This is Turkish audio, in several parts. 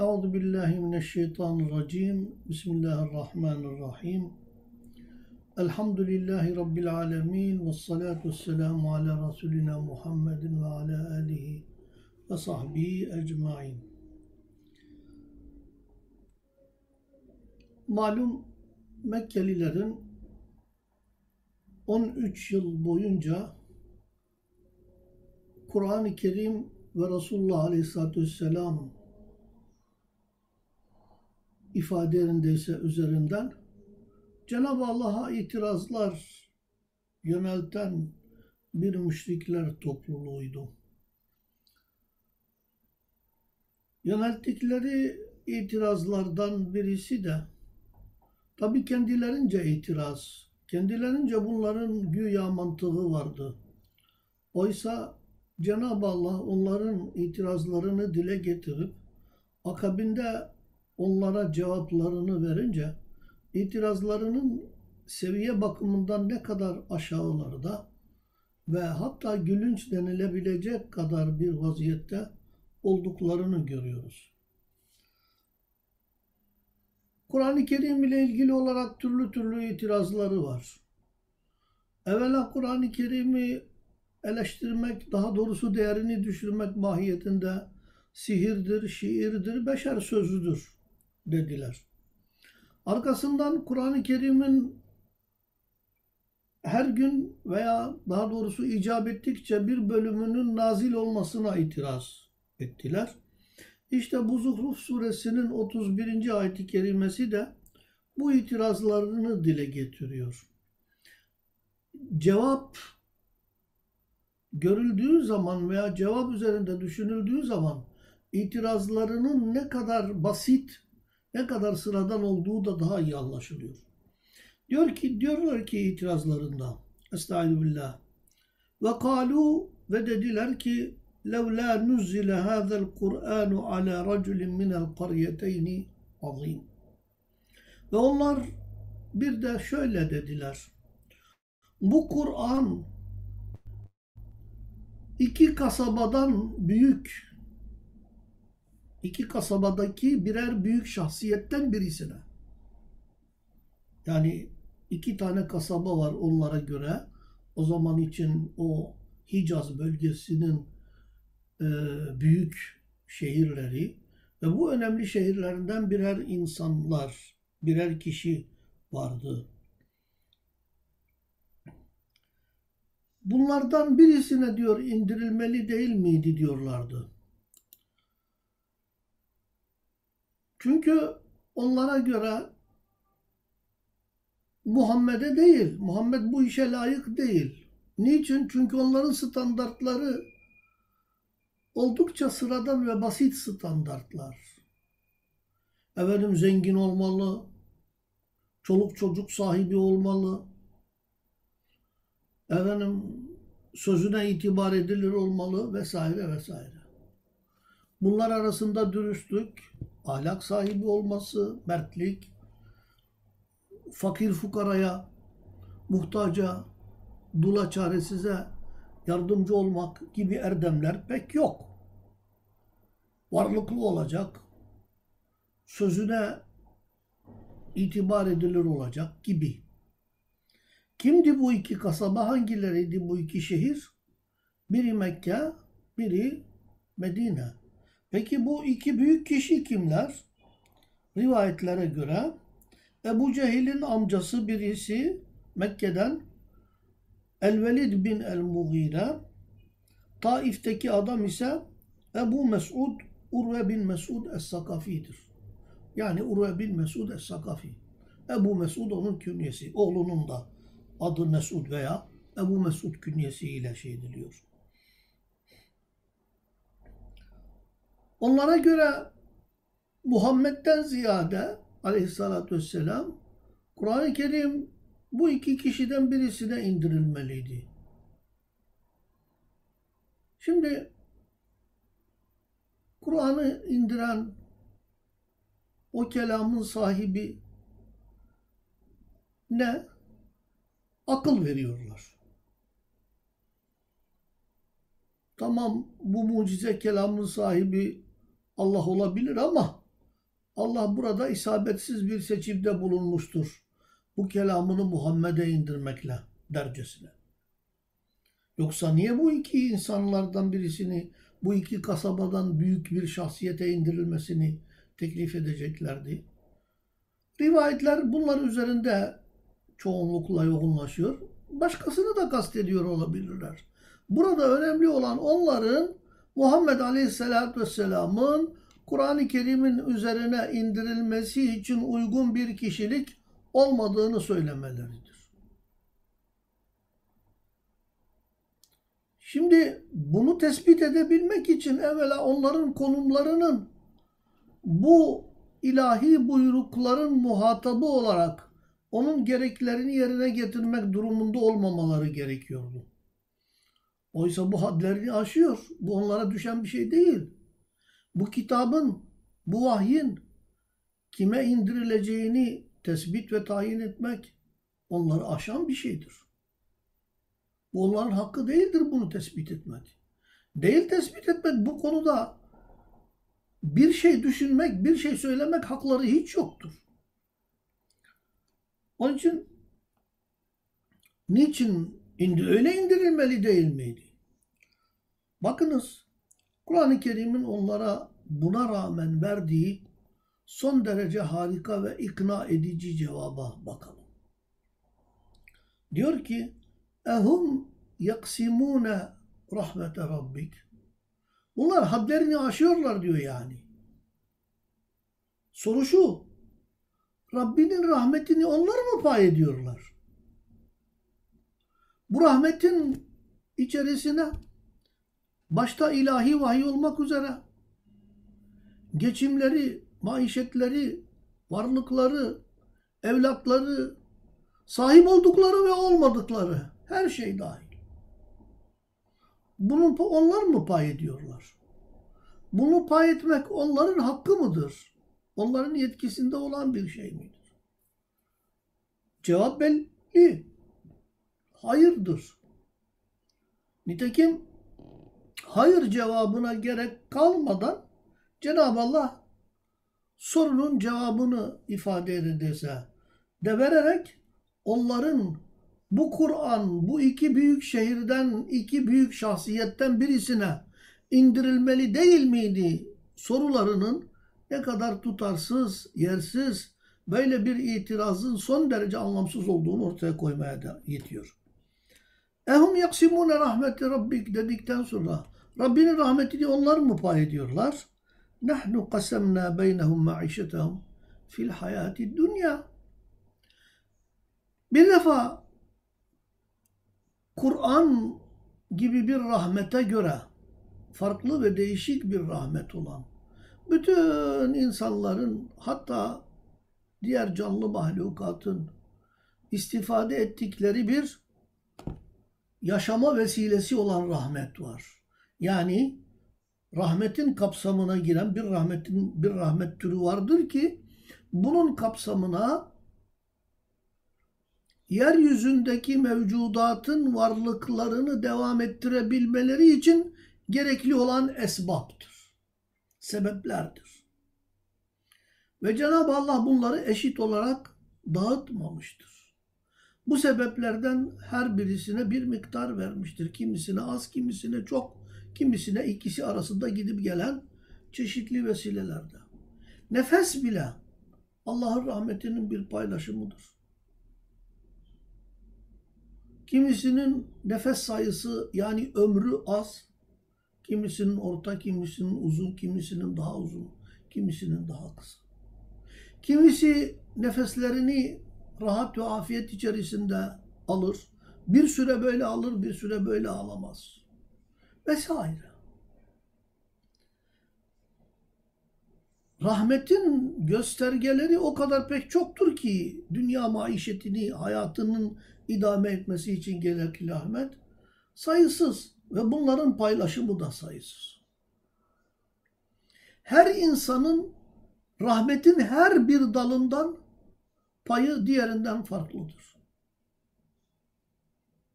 Euzu billahi mineşşeytanirracim. Bismillahirrahmanirrahim. Elhamdülillahi rabbil alamin ve salatu vesselamu ala rasulina Muhammedin ve ala alihi ve sahbihi ecmaîn. Malum Mekkelilerin 13 yıl boyunca Kur'an-ı Kerim ve Resulullah Aleyhisselatü Vesselam ifadelerindeyse üzerinden Cenab-ı Allah'a itirazlar yönelten bir müşrikler topluluğuydu. Yönelttikleri itirazlardan birisi de tabi kendilerince itiraz, kendilerince bunların güya mantığı vardı. Oysa Cenab-ı Allah onların itirazlarını dile getirip akabinde onlara cevaplarını verince itirazlarının seviye bakımından ne kadar aşağılarda ve hatta gülünç denilebilecek kadar bir vaziyette olduklarını görüyoruz. Kur'an-ı Kerim ile ilgili olarak türlü türlü itirazları var. Evvela Kur'an-ı Kerim'i eleştirmek, daha doğrusu değerini düşürmek mahiyetinde sihirdir, şiirdir, beşer sözüdür dediler. Arkasından Kur'an-ı Kerim'in her gün veya daha doğrusu icap ettikçe bir bölümünün nazil olmasına itiraz ettiler. İşte bu Zuhruf suresinin 31. ayeti kerimesi de bu itirazlarını dile getiriyor. Cevap görüldüğü zaman veya cevap üzerinde düşünüldüğü zaman itirazlarının ne kadar basit, ne kadar sıradan olduğu da daha iyi anlaşılıyor. Diyor ki diyorlar ki itirazlarında Estağfirullah. Ve kalu ve dediler ki levla nuzzile hazel Kur'anu ala raculin minel karyeteyni azim. Ve onlar bir de şöyle dediler. Bu Kur'an iki kasabadan büyük iki kasabadaki birer büyük şahsiyetten birisine. Yani iki tane kasaba var onlara göre. O zaman için o Hicaz bölgesinin e, büyük şehirleri ve bu önemli şehirlerinden birer insanlar, birer kişi vardı. Bunlardan birisine diyor indirilmeli değil miydi diyorlardı. Çünkü onlara göre Muhammed'e değil, Muhammed bu işe layık değil. Niçin? Çünkü onların standartları oldukça sıradan ve basit standartlar. Efendim zengin olmalı, çoluk çocuk sahibi olmalı, efendim sözüne itibar edilir olmalı vesaire vesaire. Bunlar arasında dürüstlük, ahlak sahibi olması, mertlik, fakir fukaraya, muhtaca, dula çaresize yardımcı olmak gibi erdemler pek yok. Varlıklı olacak, sözüne itibar edilir olacak gibi. Kimdi bu iki kasaba? Hangileriydi bu iki şehir? Biri Mekke, biri Medine. Peki bu iki büyük kişi kimler? Rivayetlere göre Ebu Cehil'in amcası birisi Mekke'den El-Velid bin El-Mughire, Taif'teki adam ise Ebu Mesud, Urve bin Mesud Es-Sakafi'dir. Yani Urve bin Mesud Es-Sakafi. Ebu Mesud onun künyesi. Oğlunun da adı Mesud veya Ebu Mesud künyesiyle şey ediliyor. Onlara göre Muhammed'den ziyade aleyhissalatü vesselam Kur'an-ı Kerim bu iki kişiden birisine indirilmeliydi. Şimdi Kur'an'ı indiren o kelamın sahibi ne? Akıl veriyorlar. Tamam bu mucize kelamın sahibi Allah olabilir ama Allah burada isabetsiz bir seçimde bulunmuştur. Bu kelamını Muhammed'e indirmekle dercesine. Yoksa niye bu iki insanlardan birisini, bu iki kasabadan büyük bir şahsiyete indirilmesini teklif edeceklerdi? Rivayetler bunlar üzerinde çoğunlukla yoğunlaşıyor. Başkasını da kastediyor olabilirler. Burada önemli olan onların Muhammed Aleyhisselatü Vesselam'ın Kur'an-ı Kerim'in üzerine indirilmesi için uygun bir kişilik olmadığını söylemeleridir. Şimdi bunu tespit edebilmek için evvela onların konumlarının bu ilahi buyrukların muhatabı olarak onun gereklerini yerine getirmek durumunda olmamaları gerekiyordu. Oysa bu hadlerini aşıyor. Bu onlara düşen bir şey değil. Bu kitabın, bu vahyin kime indirileceğini tespit ve tayin etmek onları aşan bir şeydir. Bu onların hakkı değildir bunu tespit etmek. Değil tespit etmek bu konuda bir şey düşünmek, bir şey söylemek hakları hiç yoktur. Onun için niçin indi öyle indirilmeli değil miydi? Bakınız Kur'an-ı Kerim'in onlara buna rağmen verdiği son derece harika ve ikna edici cevaba bakalım. Diyor ki ehum yaksimune rahmete rabbik Bunlar hadlerini aşıyorlar diyor yani. Soru şu. Rabbinin rahmetini onlar mı pay ediyorlar? Bu rahmetin içerisine başta ilahi vahiy olmak üzere geçimleri, maişetleri, varlıkları, evlatları, sahip oldukları ve olmadıkları her şey dahil. Bunu onlar mı pay ediyorlar? Bunu pay etmek onların hakkı mıdır? Onların yetkisinde olan bir şey midir? Cevap belli. Hayırdır. Nitekim hayır cevabına gerek kalmadan Cenab-ı Allah sorunun cevabını ifade edilse de vererek onların bu Kur'an bu iki büyük şehirden iki büyük şahsiyetten birisine indirilmeli değil miydi sorularının ne kadar tutarsız, yersiz, böyle bir itirazın son derece anlamsız olduğunu ortaya koymaya da yetiyor. Ehum yaksimune rahmeti rabbik dedikten sonra Rabbinin rahmetini onlar mı pay ediyorlar? Nahnu kasemna beynehum maişetehum fil hayati dünya. Bir defa Kur'an gibi bir rahmete göre farklı ve değişik bir rahmet olan bütün insanların hatta diğer canlı mahlukatın istifade ettikleri bir yaşama vesilesi olan rahmet var. Yani rahmetin kapsamına giren bir rahmetin bir rahmet türü vardır ki bunun kapsamına yeryüzündeki mevcudatın varlıklarını devam ettirebilmeleri için gerekli olan esbaptır. Sebeplerdir. Ve Cenab-ı Allah bunları eşit olarak dağıtmamıştır. Bu sebeplerden her birisine bir miktar vermiştir. Kimisine az, kimisine çok, kimisine ikisi arasında gidip gelen çeşitli vesilelerde. Nefes bile Allah'ın rahmetinin bir paylaşımıdır. Kimisinin nefes sayısı yani ömrü az, kimisinin orta, kimisinin uzun, kimisinin daha uzun, kimisinin daha kısa. Kimisi nefeslerini rahat ve afiyet içerisinde alır. Bir süre böyle alır, bir süre böyle alamaz. Vesaire. Rahmetin göstergeleri o kadar pek çoktur ki dünya maişetini, hayatının idame etmesi için gerekli rahmet sayısız ve bunların paylaşımı da sayısız. Her insanın rahmetin her bir dalından payı diğerinden farklıdır.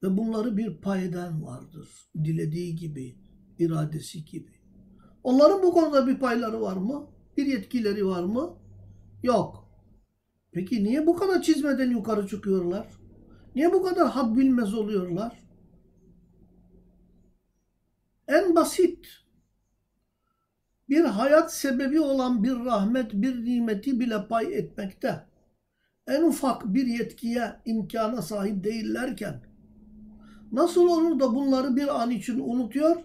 Ve bunları bir paydan vardır. Dilediği gibi, iradesi gibi. Onların bu konuda bir payları var mı? Bir yetkileri var mı? Yok. Peki niye bu kadar çizmeden yukarı çıkıyorlar? Niye bu kadar had bilmez oluyorlar? En basit bir hayat sebebi olan bir rahmet, bir nimeti bile pay etmekte en ufak bir yetkiye, imkana sahip değillerken nasıl olur da bunları bir an için unutuyor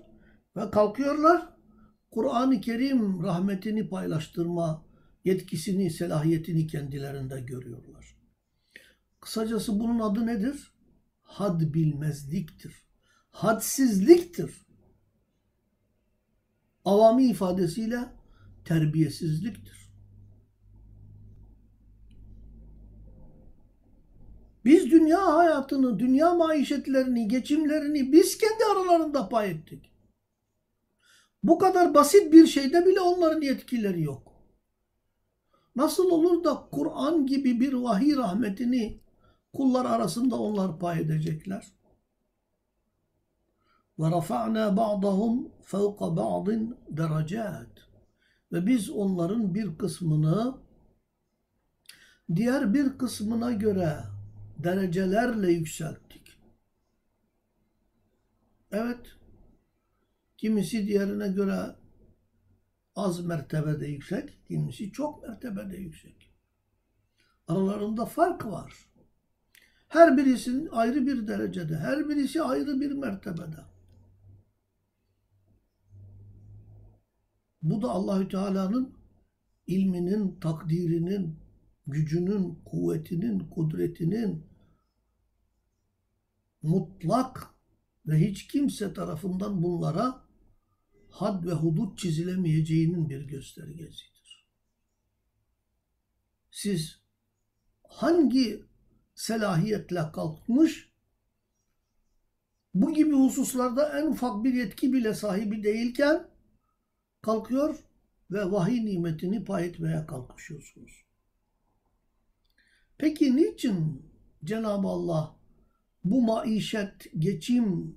ve kalkıyorlar Kur'an-ı Kerim rahmetini paylaştırma yetkisini, selahiyetini kendilerinde görüyorlar. Kısacası bunun adı nedir? Had bilmezliktir. Hadsizliktir. Avami ifadesiyle terbiyesizliktir. Biz dünya hayatını, dünya maişetlerini, geçimlerini biz kendi aralarında pay ettik. Bu kadar basit bir şeyde bile onların yetkileri yok. Nasıl olur da Kur'an gibi bir vahiy rahmetini kullar arasında onlar pay edecekler? Rafa'na ba'dahum fevqa ba'din derecat. Ve biz onların bir kısmını diğer bir kısmına göre derecelerle yükselttik. Evet, kimisi diğerine göre az mertebede yüksek, kimisi çok mertebede yüksek. Aralarında fark var. Her birisinin ayrı bir derecede, her birisi ayrı bir mertebede. Bu da Allahü Teala'nın ilminin, takdirinin, gücünün, kuvvetinin, kudretinin mutlak ve hiç kimse tarafından bunlara had ve hudut çizilemeyeceğinin bir göstergesidir. Siz hangi selahiyetle kalkmış bu gibi hususlarda en ufak bir yetki bile sahibi değilken kalkıyor ve vahiy nimetini pay etmeye kalkışıyorsunuz. Peki niçin Cenab-ı Allah bu maişet, geçim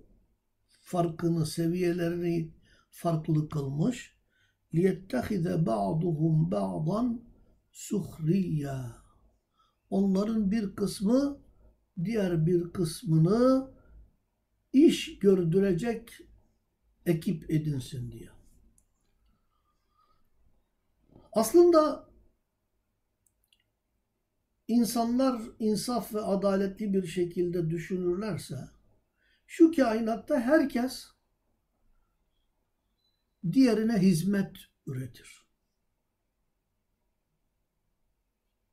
farkını, seviyelerini farklı kılmış? لِيَتَّخِذَ بَعْضُهُمْ بَعْضًا سُخْرِيًّا Onların bir kısmı diğer bir kısmını iş gördürecek ekip edinsin diye. Aslında insanlar insaf ve adaletli bir şekilde düşünürlerse şu kainatta herkes diğerine hizmet üretir.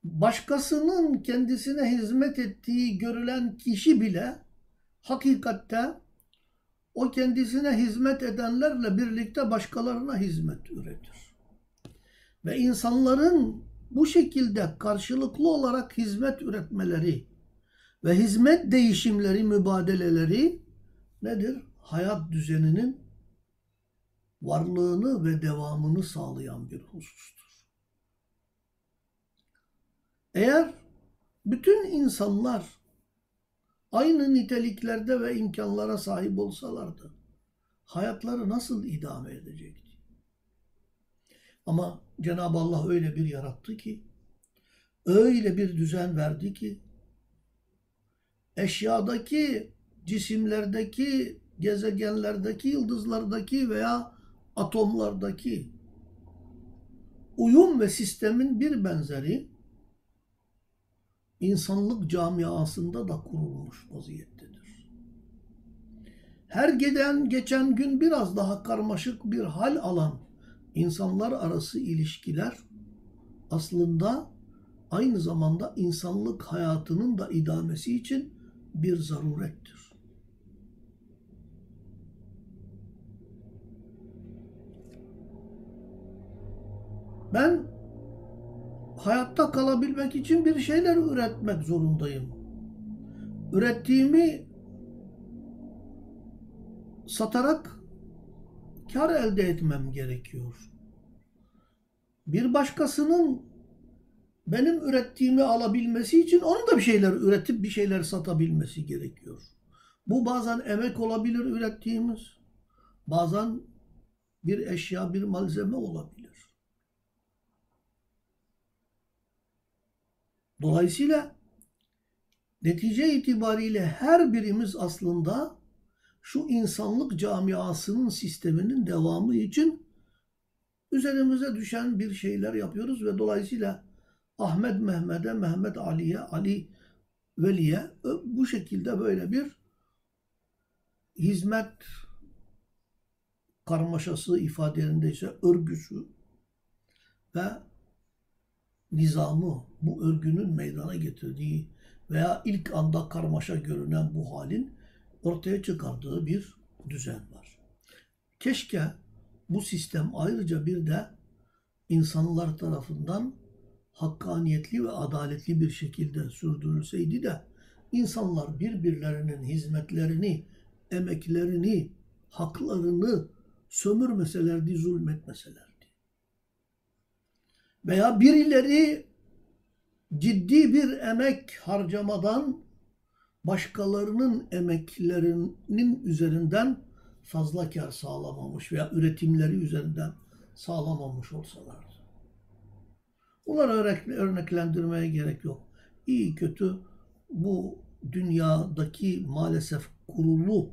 Başkasının kendisine hizmet ettiği görülen kişi bile hakikatte o kendisine hizmet edenlerle birlikte başkalarına hizmet üretir. Ve insanların bu şekilde karşılıklı olarak hizmet üretmeleri ve hizmet değişimleri, mübadeleleri nedir? Hayat düzeninin varlığını ve devamını sağlayan bir husustur. Eğer bütün insanlar aynı niteliklerde ve imkanlara sahip olsalardı hayatları nasıl idame edecekti? Ama Cenab-ı Allah öyle bir yarattı ki öyle bir düzen verdi ki eşyadaki, cisimlerdeki, gezegenlerdeki, yıldızlardaki veya atomlardaki uyum ve sistemin bir benzeri insanlık camiasında da kurulmuş vaziyettedir. Her gelen geçen gün biraz daha karmaşık bir hal alan insanlar arası ilişkiler aslında aynı zamanda insanlık hayatının da idamesi için bir zarurettir. Ben hayatta kalabilmek için bir şeyler üretmek zorundayım. Ürettiğimi satarak kar elde etmem gerekiyor. Bir başkasının benim ürettiğimi alabilmesi için onun da bir şeyler üretip bir şeyler satabilmesi gerekiyor. Bu bazen emek olabilir ürettiğimiz, bazen bir eşya, bir malzeme olabilir. Dolayısıyla netice itibariyle her birimiz aslında şu insanlık camiasının sisteminin devamı için üzerimize düşen bir şeyler yapıyoruz ve dolayısıyla Ahmet Mehmet'e, Mehmet Ali'ye, Ali Veli'ye bu şekilde böyle bir hizmet karmaşası ifadelerindeyse örgüsü ve nizamı bu örgünün meydana getirdiği veya ilk anda karmaşa görünen bu halin ortaya çıkardığı bir düzen var. Keşke bu sistem ayrıca bir de insanlar tarafından hakkaniyetli ve adaletli bir şekilde sürdürülseydi de insanlar birbirlerinin hizmetlerini, emeklerini, haklarını sömürmeselerdi, zulmetmeselerdi. Veya birileri ciddi bir emek harcamadan başkalarının emeklerinin üzerinden fazla kar sağlamamış veya üretimleri üzerinden sağlamamış olsalardı. Bunları örneklendirmeye gerek yok. İyi kötü bu dünyadaki maalesef kurulu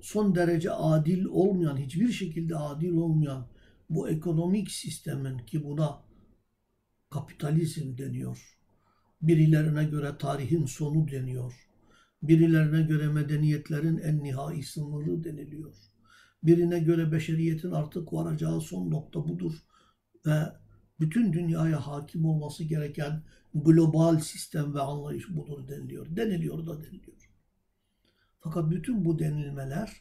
son derece adil olmayan, hiçbir şekilde adil olmayan bu ekonomik sistemin ki buna kapitalizm deniyor. Birilerine göre tarihin sonu deniyor. Birilerine göre medeniyetlerin en nihai sınırı deniliyor. Birine göre beşeriyetin artık varacağı son nokta budur ve bütün dünyaya hakim olması gereken global sistem ve anlayış budur deniliyor. Deniliyor da deniliyor. Fakat bütün bu denilmeler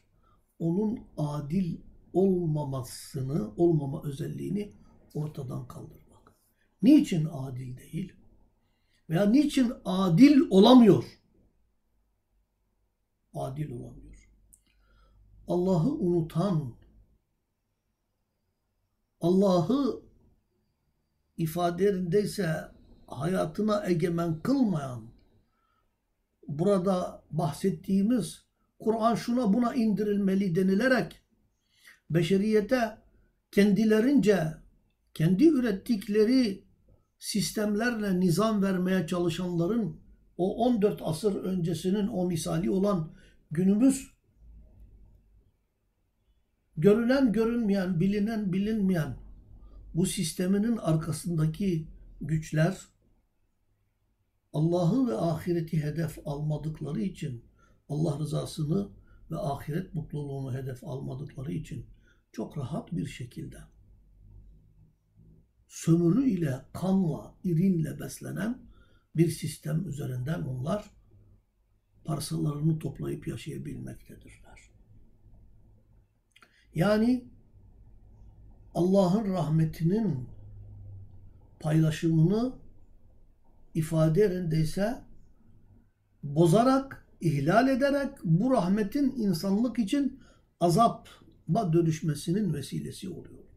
onun adil olmamasını, olmama özelliğini ortadan kaldırmak. Niçin adil değil? Veya niçin adil olamıyor? Adil olamıyor. Allah'ı unutan, Allah'ı ifadelerindeyse hayatına egemen kılmayan, burada bahsettiğimiz Kur'an şuna buna indirilmeli denilerek beşeriyete kendilerince kendi ürettikleri sistemlerle nizam vermeye çalışanların o 14 asır öncesinin o misali olan günümüz görünen görünmeyen, bilinen bilinmeyen bu sisteminin arkasındaki güçler Allah'ı ve ahireti hedef almadıkları için Allah rızasını ve ahiret mutluluğunu hedef almadıkları için çok rahat bir şekilde sömürü ile, kanla, irinle beslenen bir sistem üzerinden onlar parsalarını toplayıp yaşayabilmektedirler. Yani Allah'ın rahmetinin paylaşımını ifade yerindeyse bozarak, ihlal ederek bu rahmetin insanlık için azaba dönüşmesinin vesilesi oluyorlar.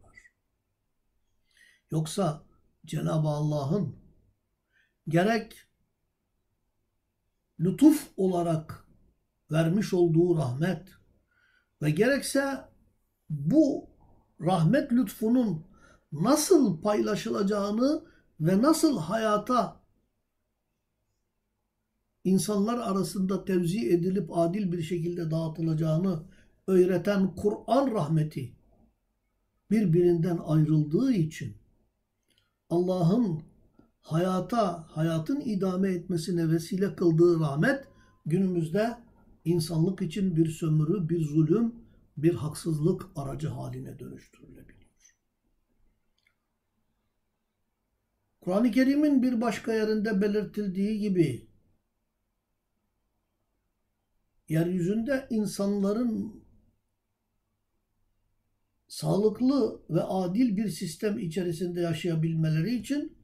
Yoksa Cenab-ı Allah'ın gerek lütuf olarak vermiş olduğu rahmet ve gerekse bu rahmet lütfunun nasıl paylaşılacağını ve nasıl hayata insanlar arasında tevzi edilip adil bir şekilde dağıtılacağını öğreten Kur'an rahmeti birbirinden ayrıldığı için Allah'ın hayata, hayatın idame etmesine vesile kıldığı rahmet günümüzde insanlık için bir sömürü, bir zulüm, bir haksızlık aracı haline dönüştürülebiliyor. Kur'an-ı Kerim'in bir başka yerinde belirtildiği gibi yeryüzünde insanların sağlıklı ve adil bir sistem içerisinde yaşayabilmeleri için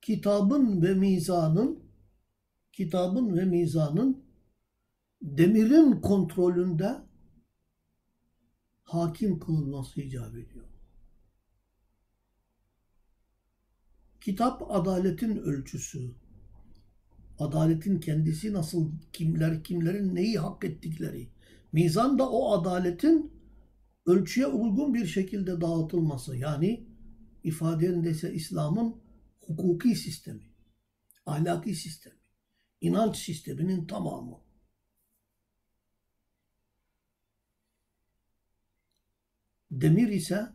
kitabın ve mizanın kitabın ve mizanın demirin kontrolünde hakim kılınması icap ediyor. Kitap adaletin ölçüsü. Adaletin kendisi nasıl, kimler, kimlerin neyi hak ettikleri. Mizan da o adaletin ölçüye uygun bir şekilde dağıtılması. Yani ifade ise İslam'ın hukuki sistemi. Ahlaki sistemi, inanç sisteminin tamamı. Demir ise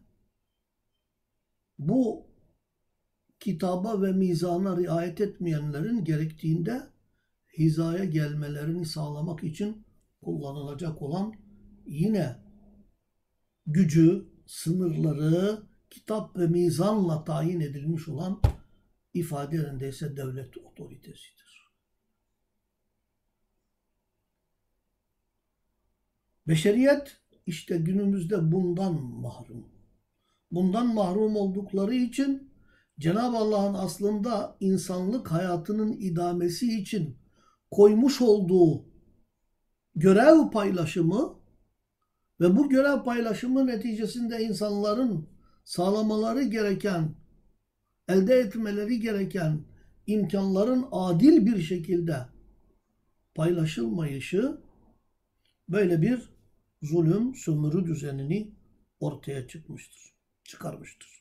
bu kitaba ve mizana riayet etmeyenlerin gerektiğinde hizaya gelmelerini sağlamak için kullanılacak olan yine gücü, sınırları kitap ve mizanla tayin edilmiş olan ifade yerindeyse devlet otoritesidir. Beşeriyet işte günümüzde bundan mahrum. Bundan mahrum oldukları için Cenab-ı Allah'ın aslında insanlık hayatının idamesi için koymuş olduğu görev paylaşımı ve bu görev paylaşımı neticesinde insanların sağlamaları gereken, elde etmeleri gereken imkanların adil bir şekilde paylaşılmayışı böyle bir zulüm, sömürü düzenini ortaya çıkmıştır, çıkarmıştır.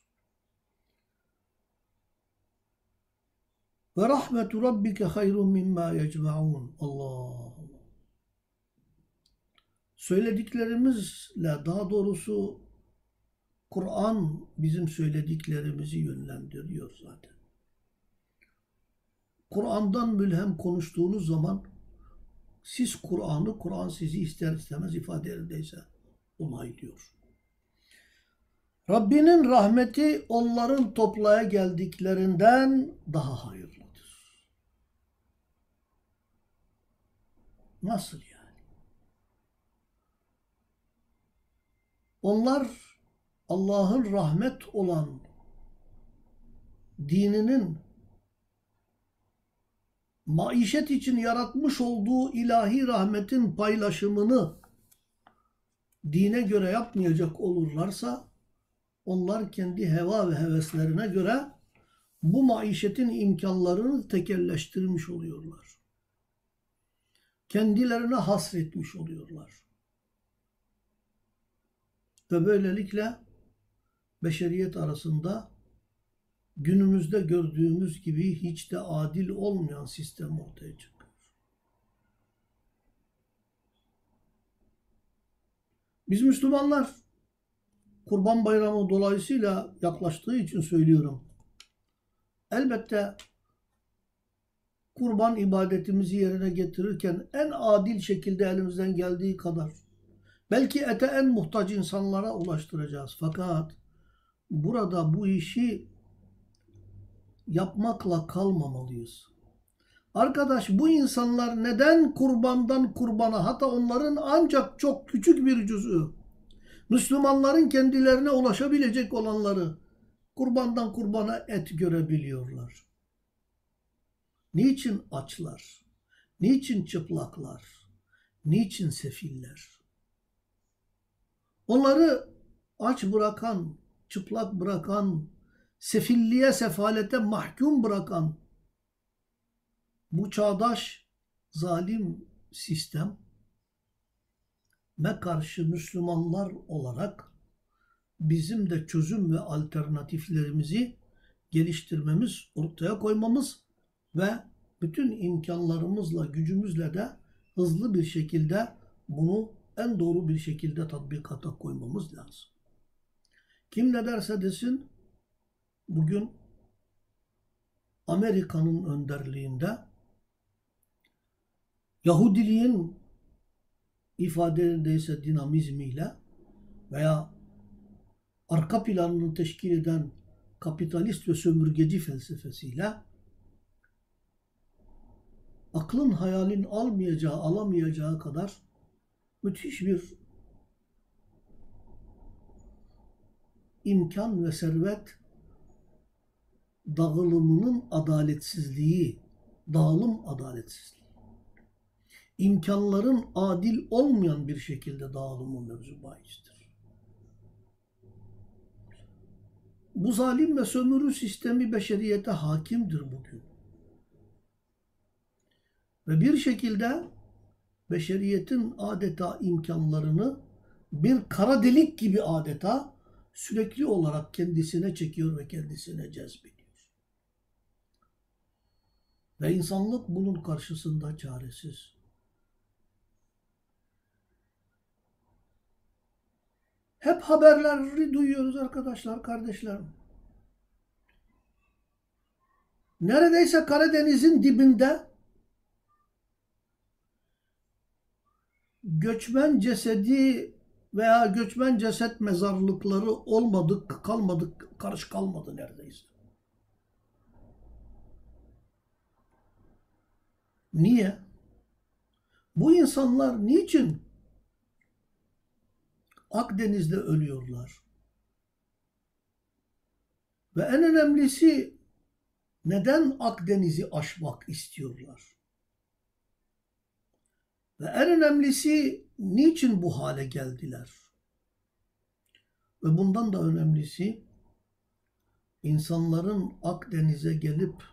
Ve rahmetu rabbike hayrun mimma yecma'un. Allah. Söylediklerimizle daha doğrusu Kur'an bizim söylediklerimizi yönlendiriyor zaten. Kur'an'dan mülhem konuştuğunuz zaman siz Kur'an'ı, Kur'an sizi ister istemez ifade yerindeyse onaylıyor. Rabbinin rahmeti onların toplaya geldiklerinden daha hayırlıdır. Nasıl yani? Onlar Allah'ın rahmet olan dininin maişet için yaratmış olduğu ilahi rahmetin paylaşımını dine göre yapmayacak olurlarsa onlar kendi heva ve heveslerine göre bu maişetin imkanlarını tekelleştirmiş oluyorlar. Kendilerine hasretmiş oluyorlar. Ve böylelikle beşeriyet arasında günümüzde gördüğümüz gibi hiç de adil olmayan sistem ortaya çıkıyor. Biz Müslümanlar Kurban Bayramı dolayısıyla yaklaştığı için söylüyorum. Elbette kurban ibadetimizi yerine getirirken en adil şekilde elimizden geldiği kadar belki ete en muhtaç insanlara ulaştıracağız. Fakat burada bu işi yapmakla kalmamalıyız. Arkadaş bu insanlar neden kurbandan kurbana hatta onların ancak çok küçük bir cüzü Müslümanların kendilerine ulaşabilecek olanları kurbandan kurbana et görebiliyorlar. Niçin açlar? Niçin çıplaklar? Niçin sefiller? Onları aç bırakan, çıplak bırakan, sefilliğe, sefalete mahkum bırakan bu çağdaş zalim sistem me karşı Müslümanlar olarak bizim de çözüm ve alternatiflerimizi geliştirmemiz, ortaya koymamız ve bütün imkanlarımızla, gücümüzle de hızlı bir şekilde bunu en doğru bir şekilde tatbikata koymamız lazım. Kim ne derse desin bugün Amerika'nın önderliğinde Yahudiliğin ifadelerindeyse dinamizmiyle veya arka planını teşkil eden kapitalist ve sömürgeci felsefesiyle aklın hayalin almayacağı, alamayacağı kadar müthiş bir imkan ve servet dağılımının adaletsizliği, dağılım adaletsizliği. İmkanların adil olmayan bir şekilde dağılımı mevzu bahistir. Bu zalim ve sömürü sistemi beşeriyete hakimdir bugün. Ve bir şekilde beşeriyetin adeta imkanlarını bir kara delik gibi adeta sürekli olarak kendisine çekiyor ve kendisine cezbediyor. Ve insanlık bunun karşısında çaresiz. Hep haberleri duyuyoruz arkadaşlar, kardeşlerim. Neredeyse Karadeniz'in dibinde göçmen cesedi veya göçmen ceset mezarlıkları olmadık, kalmadık, karış kalmadı neredeyse. Niye? Bu insanlar niçin Akdeniz'de ölüyorlar? Ve en önemlisi neden Akdeniz'i aşmak istiyorlar? Ve en önemlisi niçin bu hale geldiler? Ve bundan da önemlisi insanların Akdeniz'e gelip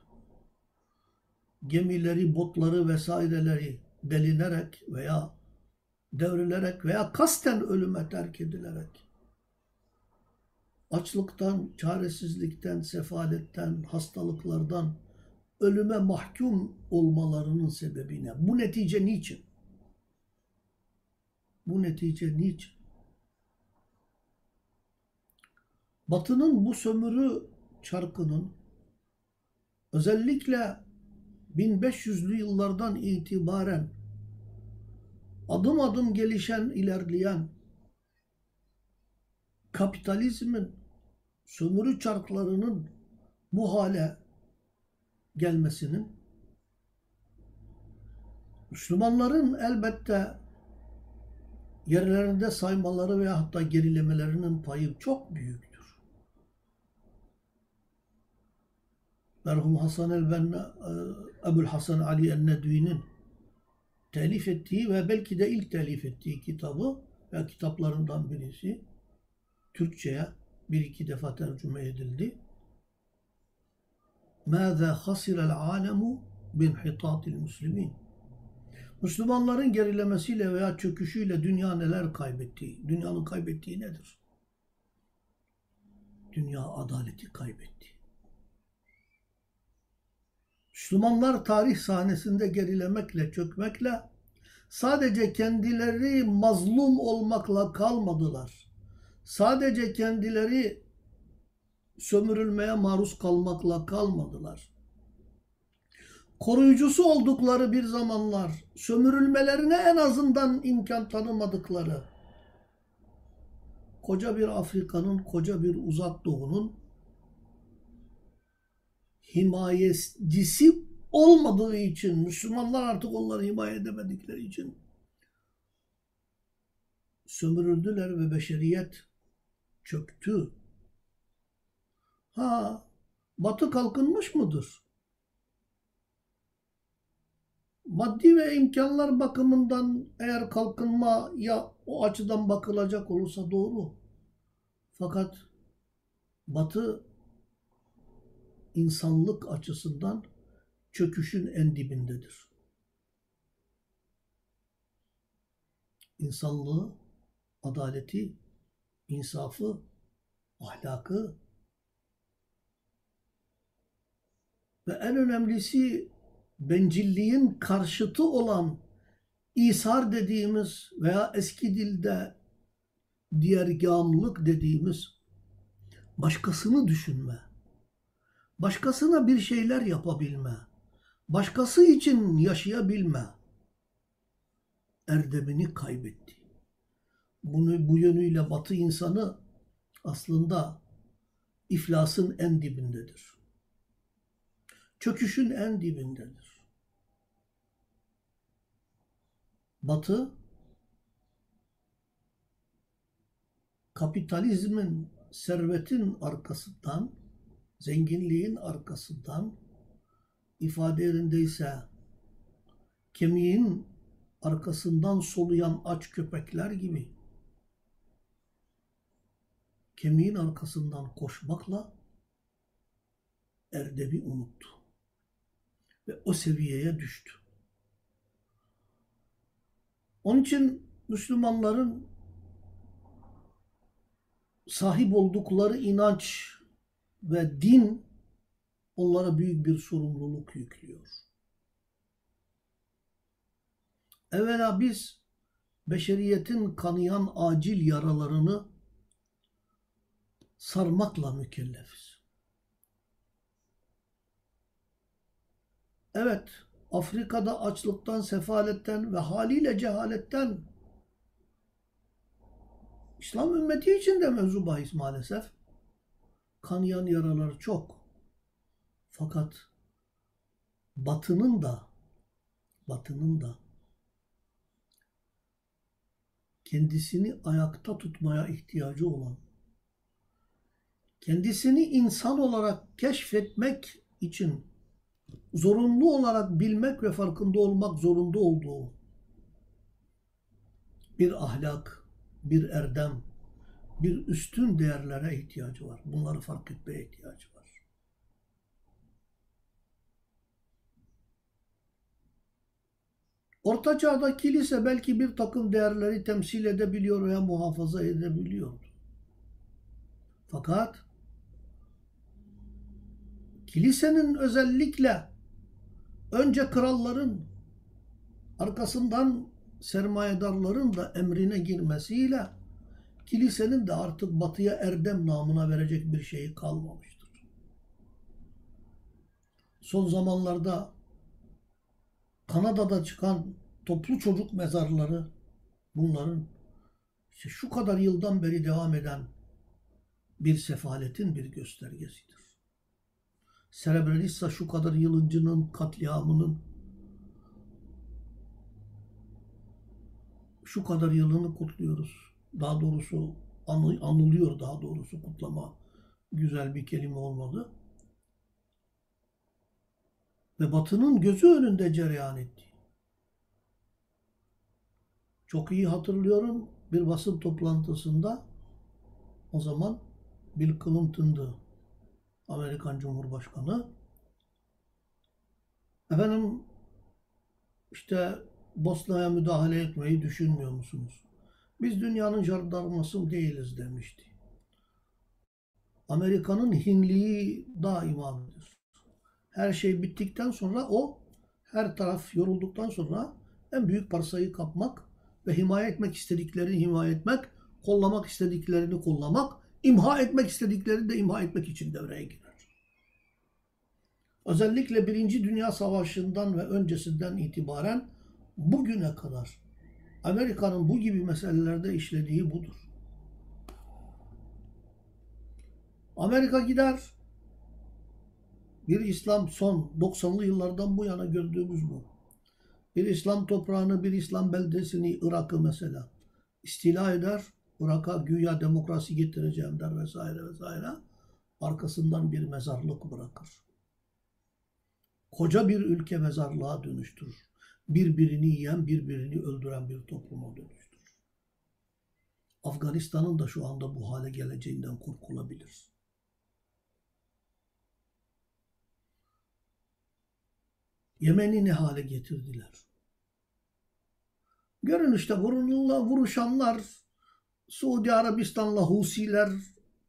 gemileri, botları vesaireleri delinerek veya devrilerek veya kasten ölüme terk edilerek açlıktan, çaresizlikten, sefaletten, hastalıklardan ölüme mahkum olmalarının sebebine. Bu netice niçin? Bu netice niçin? Batı'nın bu sömürü çarkının özellikle 1500'lü yıllardan itibaren adım adım gelişen, ilerleyen kapitalizmin sömürü çarklarının bu hale gelmesinin Müslümanların elbette yerlerinde saymaları veya hatta gerilemelerinin payı çok büyüktür. Merhum Hasan el-Benna, Ebul Hasan Ali el-Nedvi'nin telif ettiği ve belki de ilk telif ettiği kitabı ve kitaplarından birisi Türkçe'ye bir iki defa tercüme edildi. ماذا خسر العالم بانحطاط المسلمين Müslümanların gerilemesiyle veya çöküşüyle dünya neler kaybetti? Dünyanın kaybettiği nedir? Dünya adaleti kaybetti. Müslümanlar tarih sahnesinde gerilemekle, çökmekle sadece kendileri mazlum olmakla kalmadılar. Sadece kendileri sömürülmeye maruz kalmakla kalmadılar. Koruyucusu oldukları bir zamanlar sömürülmelerine en azından imkan tanımadıkları koca bir Afrika'nın, koca bir uzak doğunun himayecisi olmadığı için, Müslümanlar artık onları himaye edemedikleri için sömürüldüler ve beşeriyet çöktü. Ha, Batı kalkınmış mıdır? Maddi ve imkanlar bakımından eğer kalkınma ya o açıdan bakılacak olursa doğru. Fakat Batı insanlık açısından çöküşün en dibindedir. İnsanlığı, adaleti, insafı, ahlakı ve en önemlisi bencilliğin karşıtı olan İsar dediğimiz veya eski dilde diğergamlık dediğimiz başkasını düşünme, başkasına bir şeyler yapabilme, başkası için yaşayabilme erdemini kaybetti. Bunu bu yönüyle Batı insanı aslında iflasın en dibindedir. Çöküşün en dibindedir. Batı kapitalizmin, servetin arkasından zenginliğin arkasından ifade yerindeyse kemiğin arkasından soluyan aç köpekler gibi kemiğin arkasından koşmakla erdemi unuttu. Ve o seviyeye düştü. Onun için Müslümanların sahip oldukları inanç ve din onlara büyük bir sorumluluk yüklüyor. Evvela biz beşeriyetin kanayan acil yaralarını sarmakla mükellefiz. Evet, Afrika'da açlıktan, sefaletten ve haliyle cehaletten İslam ümmeti için de mevzu bahis maalesef. Kanayan yaralar çok. Fakat batının da batının da kendisini ayakta tutmaya ihtiyacı olan kendisini insan olarak keşfetmek için zorunlu olarak bilmek ve farkında olmak zorunda olduğu bir ahlak, bir erdem, bir üstün değerlere ihtiyacı var. Bunları fark etmeye ihtiyacı var. Orta çağda kilise belki bir takım değerleri temsil edebiliyor veya muhafaza edebiliyordu. Fakat kilisenin özellikle önce kralların arkasından sermayedarların da emrine girmesiyle kilisenin de artık batıya erdem namına verecek bir şeyi kalmamıştır. Son zamanlarda Kanada'da çıkan toplu çocuk mezarları bunların işte şu kadar yıldan beri devam eden bir sefaletin bir göstergesidir. Srebrenica şu kadar yılıncının katliamının şu kadar yılını kutluyoruz. Daha doğrusu anılıyor daha doğrusu kutlama güzel bir kelime olmadı. Ve Batı'nın gözü önünde cereyan etti. Çok iyi hatırlıyorum bir basın toplantısında o zaman Bill Clinton'dı Amerikan Cumhurbaşkanı. Efendim işte Bosna'ya müdahale etmeyi düşünmüyor musunuz? Biz dünyanın jandarması değiliz demişti. Amerika'nın hinliği daimadır. Her şey bittikten sonra o her taraf yorulduktan sonra en büyük parsayı kapmak ve himaye etmek istediklerini himaye etmek, kollamak istediklerini kollamak, imha etmek istediklerini de imha etmek için devreye girer. Özellikle Birinci Dünya Savaşı'ndan ve öncesinden itibaren bugüne kadar Amerika'nın bu gibi meselelerde işlediği budur. Amerika gider, bir İslam son 90'lı yıllardan bu yana gördüğümüz bu. Bir İslam toprağını, bir İslam beldesini, Irak'ı mesela istila eder. Irak'a güya demokrasi getireceğim der vesaire vesaire. Arkasından bir mezarlık bırakır. Koca bir ülke mezarlığa dönüştürür birbirini yiyen, birbirini öldüren bir topluma dönüştür. Afganistan'ın da şu anda bu hale geleceğinden korkulabilir. Yemen'i ne hale getirdiler? Görün işte vurunla vuruşanlar, Suudi Arabistan'la Husiler,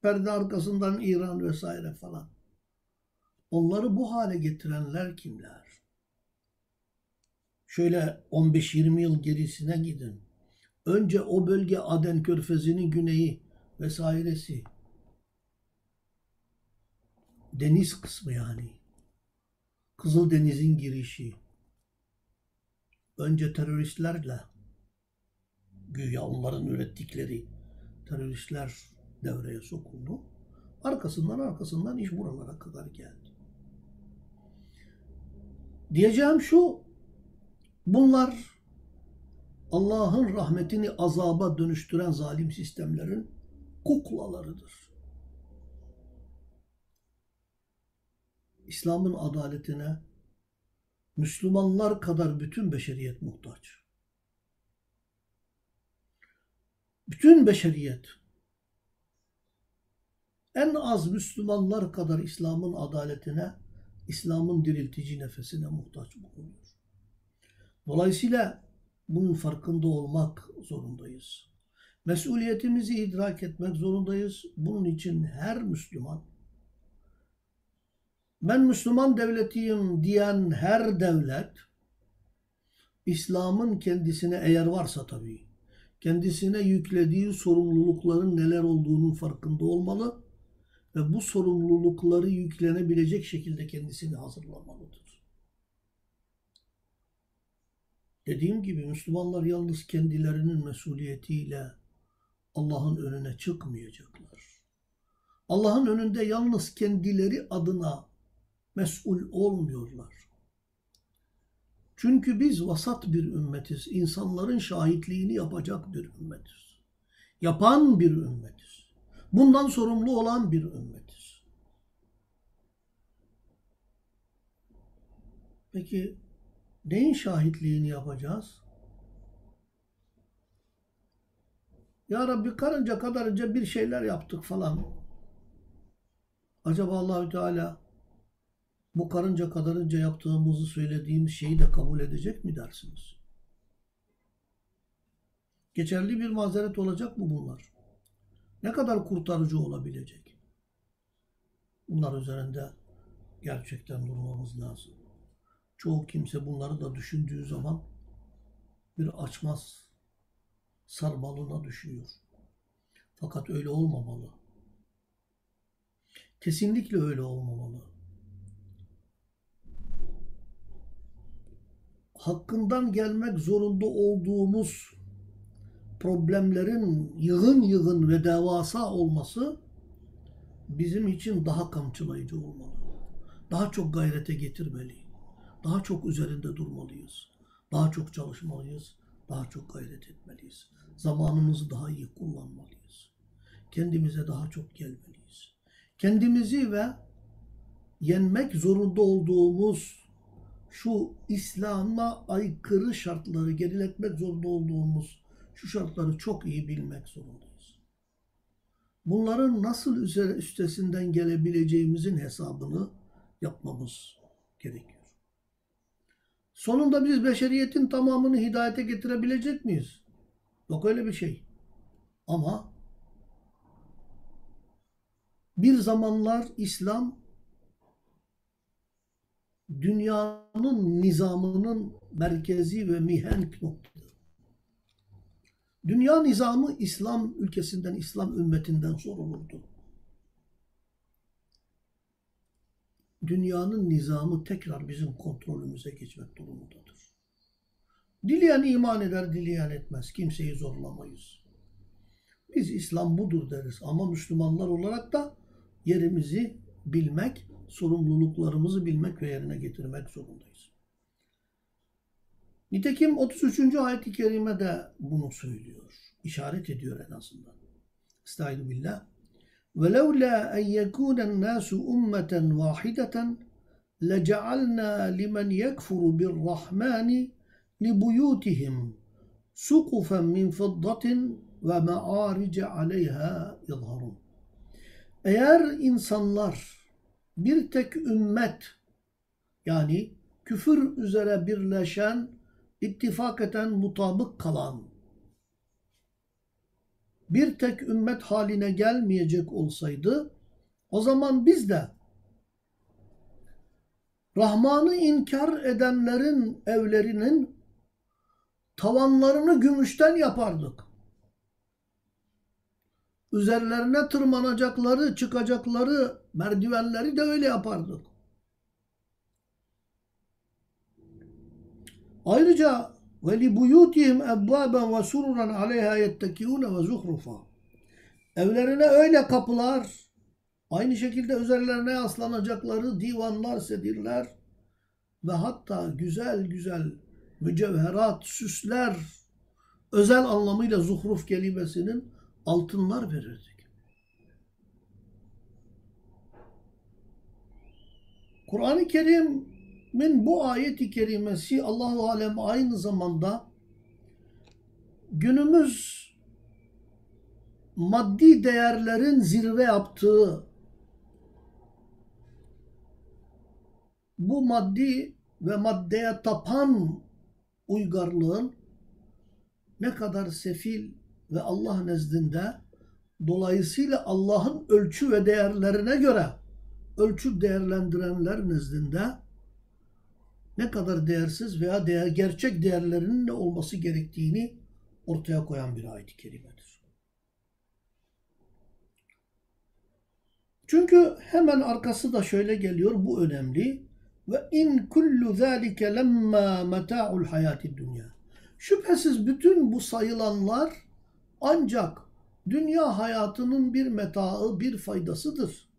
perde arkasından İran vesaire falan. Onları bu hale getirenler kimler? şöyle 15-20 yıl gerisine gidin. Önce o bölge Aden Körfezi'nin güneyi vesairesi. Deniz kısmı yani. Kızıldeniz'in girişi. Önce teröristlerle güya onların ürettikleri teröristler devreye sokuldu. Arkasından arkasından iş buralara kadar geldi. Diyeceğim şu, Bunlar Allah'ın rahmetini azaba dönüştüren zalim sistemlerin kuklalarıdır. İslam'ın adaletine Müslümanlar kadar bütün beşeriyet muhtaç. Bütün beşeriyet en az Müslümanlar kadar İslam'ın adaletine, İslam'ın diriltici nefesine muhtaç bulunuyor. Dolayısıyla bunun farkında olmak zorundayız. Mesuliyetimizi idrak etmek zorundayız. Bunun için her Müslüman, ben Müslüman devletiyim diyen her devlet, İslam'ın kendisine eğer varsa tabii, kendisine yüklediği sorumlulukların neler olduğunun farkında olmalı ve bu sorumlulukları yüklenebilecek şekilde kendisini hazırlamalıdır. Dediğim gibi Müslümanlar yalnız kendilerinin mesuliyetiyle Allah'ın önüne çıkmayacaklar. Allah'ın önünde yalnız kendileri adına mesul olmuyorlar. Çünkü biz vasat bir ümmetiz. İnsanların şahitliğini yapacak bir ümmetiz. Yapan bir ümmetiz. Bundan sorumlu olan bir ümmetiz. Peki neyin şahitliğini yapacağız? Ya Rabbi karınca kadarınca bir şeyler yaptık falan. Acaba Allahü Teala bu karınca kadarınca yaptığımızı söylediğimiz şeyi de kabul edecek mi dersiniz? Geçerli bir mazeret olacak mı bunlar? Ne kadar kurtarıcı olabilecek? Bunlar üzerinde gerçekten durmamız lazım. Çoğu kimse bunları da düşündüğü zaman bir açmaz sarmalına düşüyor. Fakat öyle olmamalı. Kesinlikle öyle olmamalı. Hakkından gelmek zorunda olduğumuz problemlerin yığın yığın ve devasa olması bizim için daha kamçılayıcı olmalı. Daha çok gayrete getirmeli. Daha çok üzerinde durmalıyız. Daha çok çalışmalıyız. Daha çok gayret etmeliyiz. Zamanımızı daha iyi kullanmalıyız. Kendimize daha çok gelmeliyiz. Kendimizi ve yenmek zorunda olduğumuz şu İslam'a aykırı şartları, geriletmek zorunda olduğumuz şu şartları çok iyi bilmek zorundayız. Bunların nasıl üstesinden gelebileceğimizin hesabını yapmamız gerekiyor. Sonunda biz beşeriyetin tamamını hidayete getirebilecek miyiz? Yok öyle bir şey. Ama bir zamanlar İslam dünyanın nizamının merkezi ve mihenk noktadır. Dünya nizamı İslam ülkesinden, İslam ümmetinden sorulurdu. Dünyanın nizamı tekrar bizim kontrolümüze geçmek durumundadır. Dileyen iman eder, dileyen etmez. Kimseyi zorlamayız. Biz İslam budur deriz ama Müslümanlar olarak da yerimizi bilmek, sorumluluklarımızı bilmek ve yerine getirmek zorundayız. Nitekim 33. ayet-i kerime de bunu söylüyor. İşaret ediyor en azından. Estaizu billah. وَلَوْلَا اَنْ يَكُونَ النَّاسُ اُمَّةً وَاحِدَةً لَجَعَلْنَا لِمَنْ يَكْفُرُ بِالرَّحْمَنِ لِبُيُوتِهِمْ سُقُفًا مِنْ فِضَّةٍ وَمَعَارِجَ عَلَيْهَا يَظْهَرُونَ Eğer insanlar bir tek ümmet yani küfür üzere birleşen, ittifak eden, mutabık kalan bir tek ümmet haline gelmeyecek olsaydı o zaman biz de Rahman'ı inkar edenlerin evlerinin tavanlarını gümüşten yapardık. Üzerlerine tırmanacakları, çıkacakları merdivenleri de öyle yapardık. Ayrıca ve li buyutihim ebvaben ve sururan aleyha yettekiyune ve zuhrufa. Evlerine öyle kapılar, aynı şekilde üzerlerine yaslanacakları divanlar, sedirler ve hatta güzel güzel mücevherat, süsler, özel anlamıyla zuhruf kelimesinin altınlar verirdik. Kur'an-ı Kerim'in bu ayeti kerimesi Allahu alem aynı zamanda günümüz maddi değerlerin zirve yaptığı bu maddi ve maddeye tapan uygarlığın ne kadar sefil ve Allah nezdinde dolayısıyla Allah'ın ölçü ve değerlerine göre ölçüp değerlendirenler nezdinde ne kadar değersiz veya değer, gerçek değerlerinin ne olması gerektiğini ortaya koyan bir ayet-i kerimedir. Çünkü hemen arkası da şöyle geliyor, bu önemli. Ve in kullu zalike lemma meta'ul hayatid dünya. Şüphesiz bütün bu sayılanlar ancak dünya hayatının bir metaı, bir faydasıdır.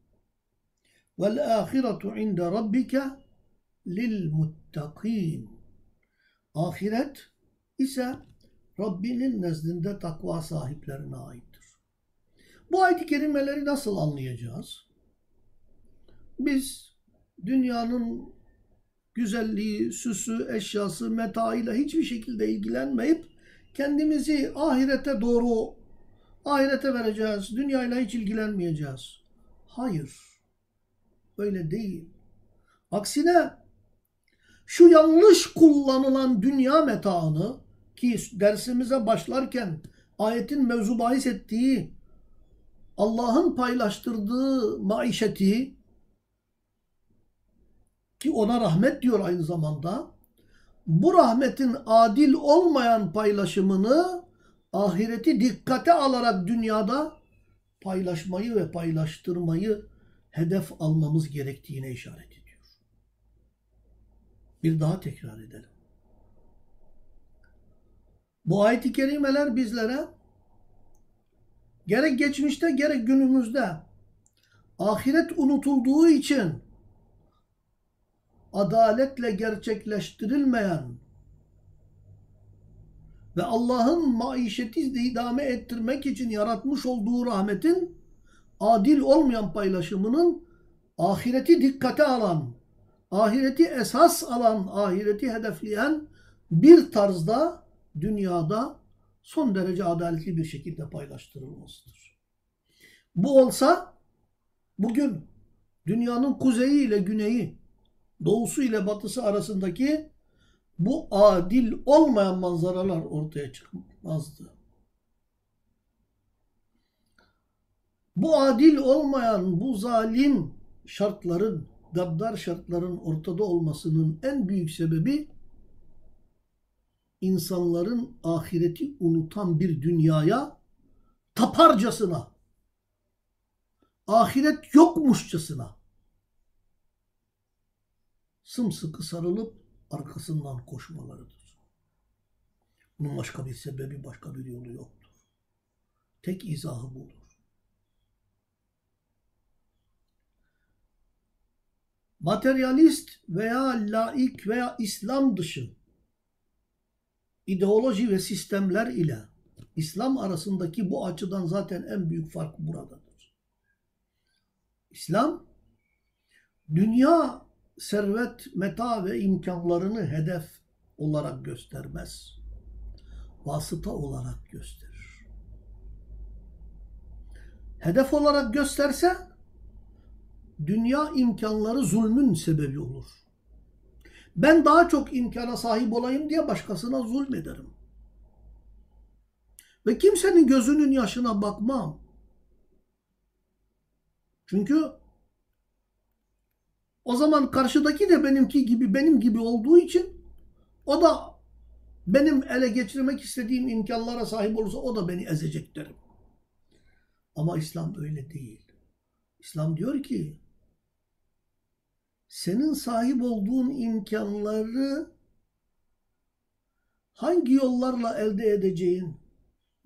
Vel ahiretu inde rabbike lil muttakin. Ahiret ise Rabbinin nezdinde takva sahiplerine aittir. Bu ayet-i kerimeleri nasıl anlayacağız? Biz dünyanın güzelliği, süsü, eşyası, metaıyla hiçbir şekilde ilgilenmeyip kendimizi ahirete doğru ahirete vereceğiz. Dünyayla hiç ilgilenmeyeceğiz. Hayır. Öyle değil. Aksine şu yanlış kullanılan dünya metaını ki dersimize başlarken ayetin mevzu bahis ettiği Allah'ın paylaştırdığı maişeti ki ona rahmet diyor aynı zamanda bu rahmetin adil olmayan paylaşımını ahireti dikkate alarak dünyada paylaşmayı ve paylaştırmayı hedef almamız gerektiğine işaret ediyor. Bir daha tekrar edelim. Bu ayet-i kerimeler bizlere gerek geçmişte gerek günümüzde ahiret unutulduğu için adaletle gerçekleştirilmeyen ve Allah'ın maişeti idame ettirmek için yaratmış olduğu rahmetin adil olmayan paylaşımının ahireti dikkate alan, ahireti esas alan, ahireti hedefleyen bir tarzda dünyada son derece adaletli bir şekilde paylaştırılmasıdır. Bu olsa bugün dünyanın kuzeyi ile güneyi, doğusu ile batısı arasındaki bu adil olmayan manzaralar ortaya çıkmazdı. Bu adil olmayan, bu zalim şartların, gaddar şartların ortada olmasının en büyük sebebi insanların ahireti unutan bir dünyaya taparcasına, ahiret yokmuşçasına sımsıkı sarılıp arkasından koşmalarıdır. Bunun başka bir sebebi, başka bir yolu yoktur. Tek izahı budur. Materyalist veya laik veya İslam dışı ideoloji ve sistemler ile İslam arasındaki bu açıdan zaten en büyük fark buradadır. İslam dünya servet, meta ve imkanlarını hedef olarak göstermez. Vasıta olarak gösterir. Hedef olarak gösterse dünya imkanları zulmün sebebi olur. Ben daha çok imkana sahip olayım diye başkasına zulmederim. Ve kimsenin gözünün yaşına bakmam. Çünkü o zaman karşıdaki de benimki gibi benim gibi olduğu için o da benim ele geçirmek istediğim imkanlara sahip olursa o da beni ezecek derim. Ama İslam öyle değil. İslam diyor ki senin sahip olduğun imkanları hangi yollarla elde edeceğin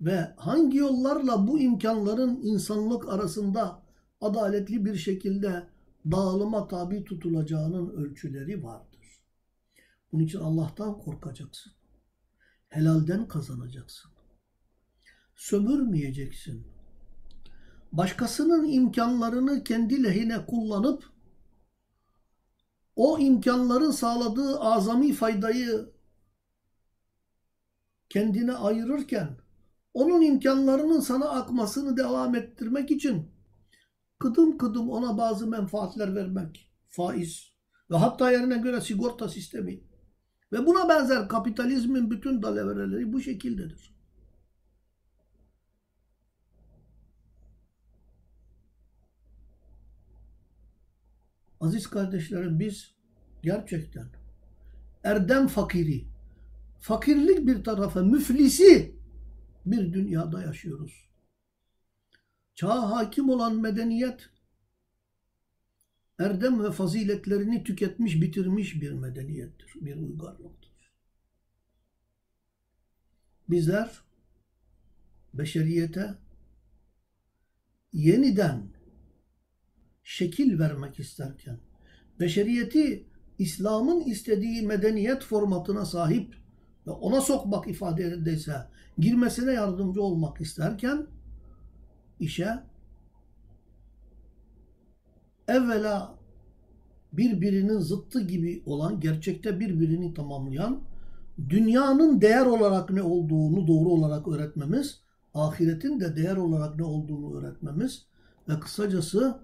ve hangi yollarla bu imkanların insanlık arasında adaletli bir şekilde dağılıma tabi tutulacağının ölçüleri vardır. Bunun için Allah'tan korkacaksın. Helalden kazanacaksın. Sömürmeyeceksin. Başkasının imkanlarını kendi lehine kullanıp o imkanların sağladığı azami faydayı kendine ayırırken onun imkanlarının sana akmasını devam ettirmek için kıdım kıdım ona bazı menfaatler vermek, faiz ve hatta yerine göre sigorta sistemi ve buna benzer kapitalizmin bütün dalavereleri bu şekildedir. Aziz kardeşlerim biz gerçekten erdem fakiri, fakirlik bir tarafa müflisi bir dünyada yaşıyoruz. Çağa hakim olan medeniyet erdem ve faziletlerini tüketmiş, bitirmiş bir medeniyettir, bir uygarlıktır. Bizler beşeriyete yeniden şekil vermek isterken, beşeriyeti İslam'ın istediği medeniyet formatına sahip ve ona sokmak ifade edildiyse girmesine yardımcı olmak isterken işe evvela birbirinin zıttı gibi olan, gerçekte birbirini tamamlayan, dünyanın değer olarak ne olduğunu doğru olarak öğretmemiz, ahiretin de değer olarak ne olduğunu öğretmemiz ve kısacası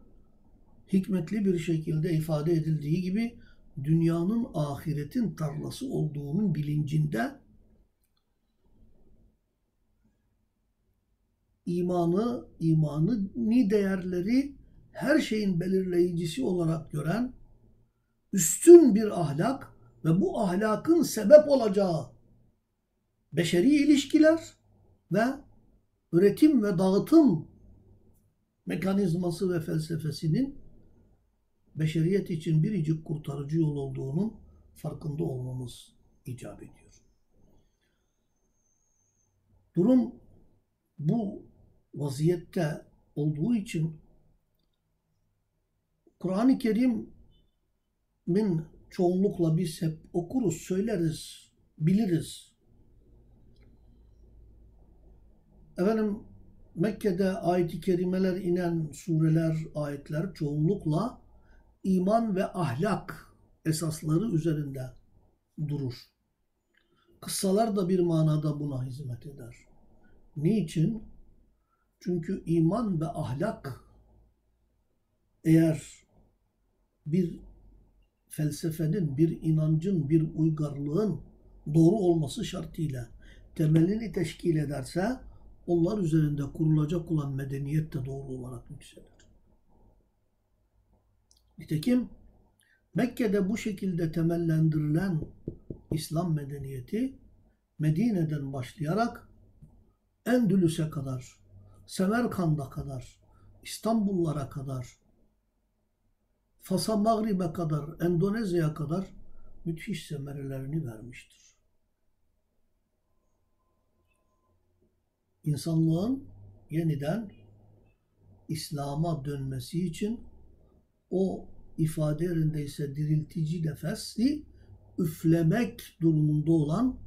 hikmetli bir şekilde ifade edildiği gibi dünyanın ahiretin tarlası olduğunun bilincinde imanı, imanı ni değerleri her şeyin belirleyicisi olarak gören üstün bir ahlak ve bu ahlakın sebep olacağı beşeri ilişkiler ve üretim ve dağıtım mekanizması ve felsefesinin beşeriyet için biricik kurtarıcı yol olduğunun farkında olmamız icap ediyor. Durum bu vaziyette olduğu için Kur'an-ı Kerim'in çoğunlukla biz hep okuruz, söyleriz, biliriz. Efendim Mekke'de ayet-i kerimeler inen sureler, ayetler çoğunlukla iman ve ahlak esasları üzerinde durur. Kıssalar da bir manada buna hizmet eder. Niçin? Çünkü iman ve ahlak eğer bir felsefenin, bir inancın, bir uygarlığın doğru olması şartıyla temelini teşkil ederse onlar üzerinde kurulacak olan medeniyet de doğru olarak yükselir. Nitekim Mekke'de bu şekilde temellendirilen İslam medeniyeti Medine'den başlayarak Endülüs'e kadar, Semerkand'a kadar, İstanbullara kadar, Fas'a Mağrib'e kadar, Endonezya'ya kadar müthiş semerelerini vermiştir. İnsanlığın yeniden İslam'a dönmesi için o ifade yerindeyse diriltici nefesi üflemek durumunda olan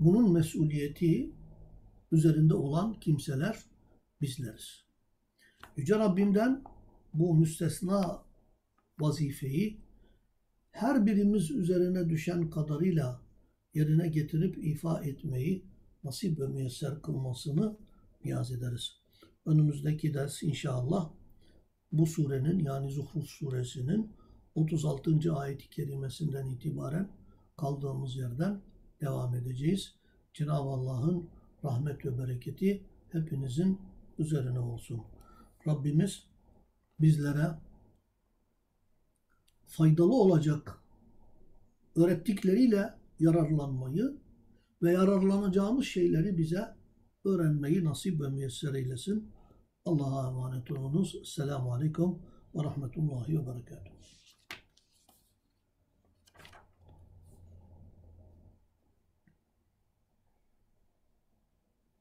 bunun mesuliyeti üzerinde olan kimseler bizleriz. Yüce Rabbimden bu müstesna vazifeyi her birimiz üzerine düşen kadarıyla yerine getirip ifa etmeyi nasip ve müyesser kılmasını niyaz ederiz. Önümüzdeki ders inşallah bu surenin yani Zuhruf suresinin 36. ayet-i kerimesinden itibaren kaldığımız yerden devam edeceğiz. Cenab-ı Allah'ın rahmet ve bereketi hepinizin üzerine olsun. Rabbimiz bizlere faydalı olacak öğrettikleriyle yararlanmayı ve yararlanacağımız şeyleri bize öğrenmeyi nasip ve müyesser eylesin. Allah'a emanet olunuz. Selamun Aleyküm ve Rahmetullahi ve Berekatuhu.